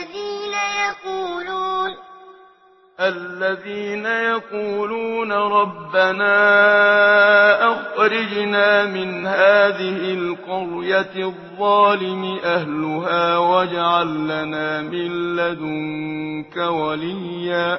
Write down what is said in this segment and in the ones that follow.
الذين يقولون الذين يقولون ربنا أخرجنا من هذه القرية الظالم أهلها واجعل لنا من لدنك وليا.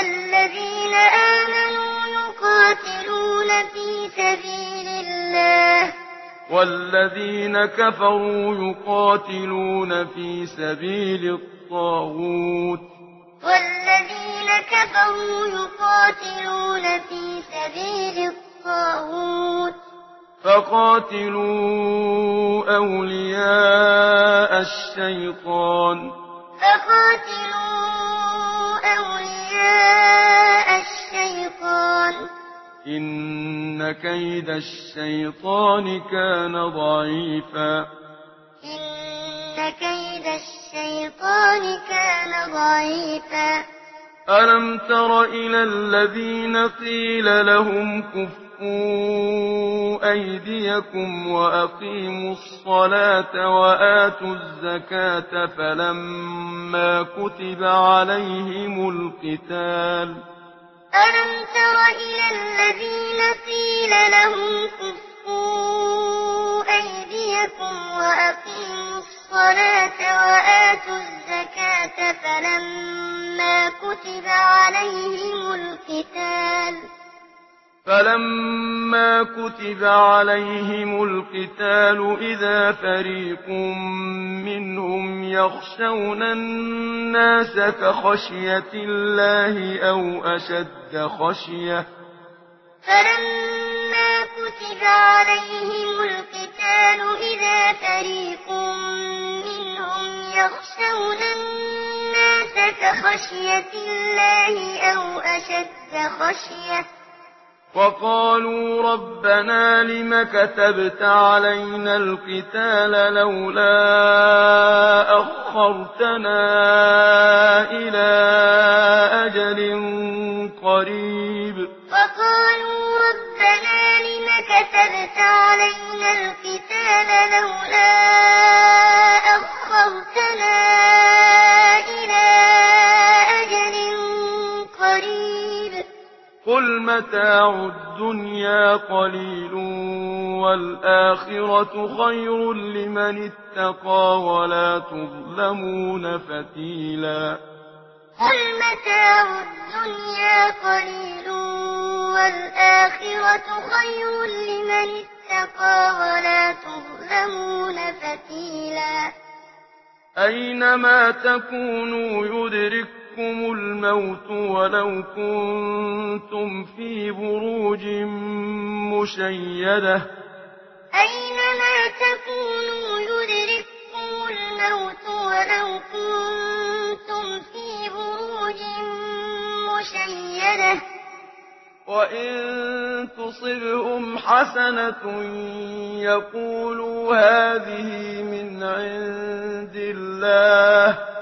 الذين آمنوا يقاتلون في سبيل الله. والذين كفروا يقاتلون في سبيل الطاغوت. والذين كفروا يقاتلون في سبيل الطاغوت. فقاتلوا أولياء الشيطان. فقاتلوا إن كيد الشيطان كان ضعيفا. إن كيد الشيطان كان ضعيفا. ألم تر إلى الذين قيل لهم كفر وَأْفُوا أَيْدِيَكُمْ وَأَقِيمُوا الصَّلَاةَ وَآتُوا الزَّكَاةَ فَلَمَّا كُتِبَ عَلَيْهِمُ الْقِتَالُ أَلَمْ تَرَ إِلَى الَّذِينَ قِيلَ لَهُمْ كُفُّوا أَيْدِيَكُمْ وَأَقِيمُوا الصَّلَاةَ وَآتُوا الزَّكَاةَ فَلَمَّا كُتِبَ عَلَيْهِمُ الْقِتَالُ فلما كتب عليهم القتال إذا فريق منهم يخشون الناس كخشية الله أو أشد خشية. فلما كتب عليهم القتال إذا فريق منهم يخشون الناس كخشية الله أو أشد خشية. وقالوا ربنا لم كتبت علينا القتال لولا أخرتنا إلى متاع الدنيا قليل والآخرة خير لمن اتقى ولا تظلمون فتيلا. هل متاع الدنيا قليل والآخرة خير لمن اتقى ولا تظلمون فتيلا. أينما تكونوا يدركون يَأْتِيَكُمُ الْمَوْتُ وَلَوْ كُنتُمْ فِي بُرُوجٍ مُشَيَّدَةٍ. أَيْنَمَا تَكُونُوا يُدْرِككُمُ الْمَوْتُ وَلَوْ كُنتُمْ فِي بُرُوجٍ مُشَيَّدَةٍ. وَإِن تُصِبْهُمْ حَسَنَةٌ يَقُولُوا هَٰذِهِ مِنْ عِندِ اللَّهِ.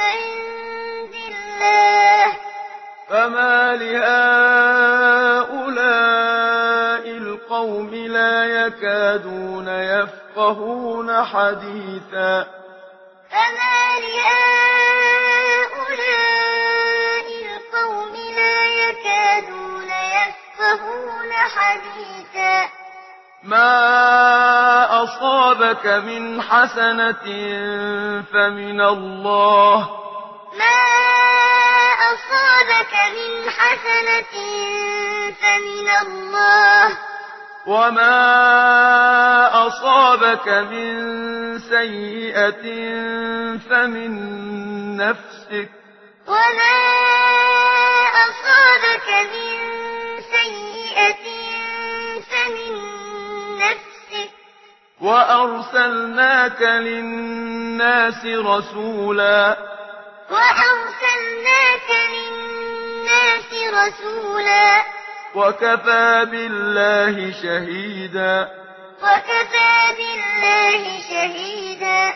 عند الله. فما لهؤلاء القوم لا يكادون يفقهون حديثا. فما لهؤلاء القوم لا يكادون يفقهون حديثا. ما أصابك من حسنة فمن الله. ما أصابك من حسنة فمن الله. وما أصابك من سيئة فمن نفسك. وما أصابك وأرسلناك للناس رسولا وأرسلناك للناس رسولا وكفى بالله شهيدا وكفى بالله شهيدا